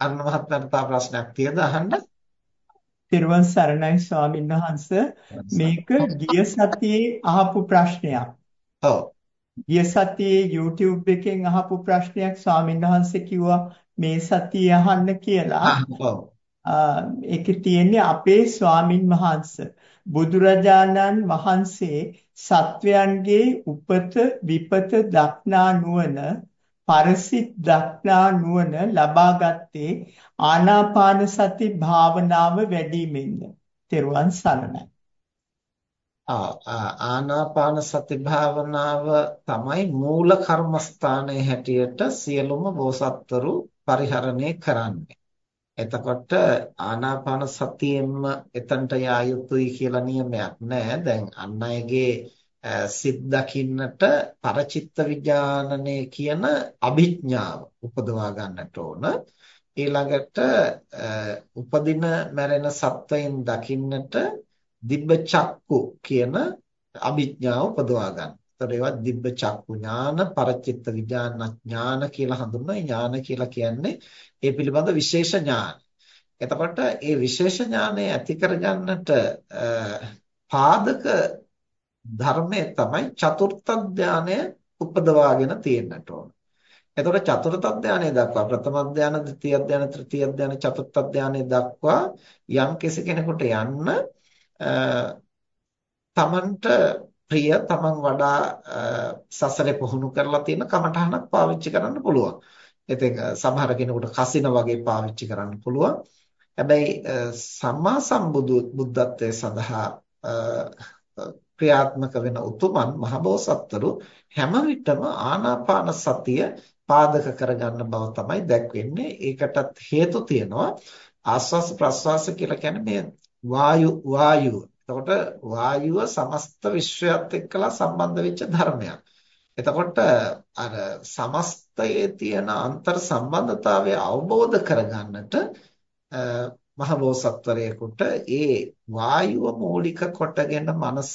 අන්න මහත්මයාට තව ප්‍රශ්නයක් තියෙද අහන්න? තිරුවන් සරණයි ස්වාමීන් වහන්ස මේක ගිය සතියේ අහපු ප්‍රශ්නයක්. ඔව්. ගිය සතියේ YouTube එකෙන් අහපු ප්‍රශ්නයක් ස්වාමීන් වහන්සේ කිව්වා මේ සතියේ අහන්න කියලා. ඔව්. ඒකේ තියෙන්නේ අපේ ස්වාමින් වහන්සේ බුදුරජාණන් වහන්සේ සත්වයන්ගේ උපත විපත දක්නා නුවණ පරසිට දක්නා නුවණ ලබා ගත්තේ ආනාපාන සති භාවනාව වැඩිමෙන්ද. තෙරුවන් සරණයි. ආනාපාන සති භාවනාව තමයි මූල කර්මස්ථානයේ හැටියට සියලුම බෝසත්වරු පරිහරණය කරන්නේ. එතකොට ආනාපාන සතියෙන්ම එතනට යා යුතුයි කියලා නියමයක් නැහැ. දැන් අන් අයගේ සිත් දකින්නට පරචිත්ත විඥානනය කියන අභිඥාව උපදවා ගන්නට ඕන ඊළඟට උපදින මැරෙන සත්වයන් දකින්නට දිබ්බ චක්කු කියන අභිඥාව උපදවා ගන්න. ඒතර ඒවා දිබ්බ චක්කු ඥාන පරචිත්ත විඥාන ඥාන කියලා හඳුන්වනවා. ඥාන කියලා කියන්නේ ඒ පිළිබඳ විශේෂ ඥාන. එතකොට ඒ විශේෂ ඥානය ඇති කරගන්නට පාදක ධර්මය තමයි චතුර්ථ ධානය උපදවාගෙන තියෙන්නට ඕන. එතකොට චතුර්ථ ධානය දක්වා ප්‍රථම ධාන, ද්විතීය ධාන, තෘතීය ධාන, චතුර්ථ ධානය දක්වා යම් කෙනෙකුට යන්න තමන්ට ප්‍රිය තමන් වඩා සසරේ පුහුණු කරලා තියෙන කමඨහනක් පාවිච්චි කරන්න පුළුවන්. ඉතින් සමහර කෙනෙකුට කසින වගේ පාවිච්චි කරන්න පුළුවන්. හැබැයි සම්මා සම්බුදු බුද්ධත්වයේ සඳහා ක්‍රියාත්මක වෙන උතුමන් මහබෝසත්වරු හැම විටම ආනාපාන සතිය පාදක කරගන්න බව තමයි දැක්වෙන්නේ. ඒකටත් හේතු තියෙනවා ආස්වාස ප්‍රස්වාස කියලා කියන්නේ මේ වායු වායුව. එතකොට වායුව සමස්ත විශ්වයත් එක්කලා සම්බන්ධ වෙච්ච ධර්මයක්. එතකොට අර සමස්තයේ තියෙන අන්තර් සම්බන්ධතාවය අවබෝධ කරගන්නට මහබෝසත්වරයෙකුට ඒ වායුව මූලික කොටගෙන මනස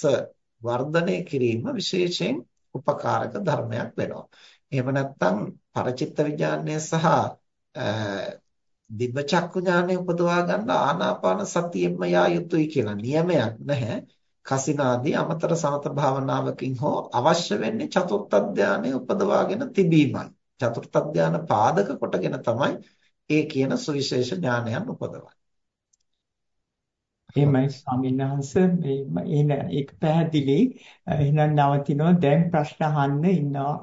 වර්ධනය කිරීම විශේෂයෙන් උපකාරක ධර්මයක් වෙනවා. එහෙම නැත්නම් පරචිත්ත විඥානය සහ දිබ්බ චක්කු ඥානය උපදවා ගන්න ආනාපාන සතියෙම යා යුතුයි කියලා නියමයක් නැහැ. කසිනාදී අමතර සමත භාවනාවකින් හෝ අවශ්‍ය වෙන්නේ චතුර්ථ ධානය උපදවාගෙන තිබීමයි. චතුර්ථ ධාන පාදක කොටගෙන තමයි ඒ කියන සුවිශේෂ ඥානයන් උපදවන්නේ. එහෙමයි ස්වාමීන් වහන්සේ. මේ ඒක පැහැදිලි. එහෙනම් නවතිනවා. දැන් ප්‍රශ්න අහන්න ඉන්නවා.